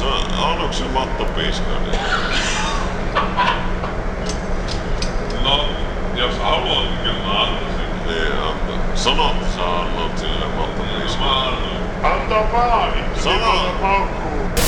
Se on aluksi matto piskani. Niin- no, jos haluat, niin kyllä antaisin. Niin, anta. Sano, sä annat sille matto piskani. Antaa vaan, vittu. Sano. Niin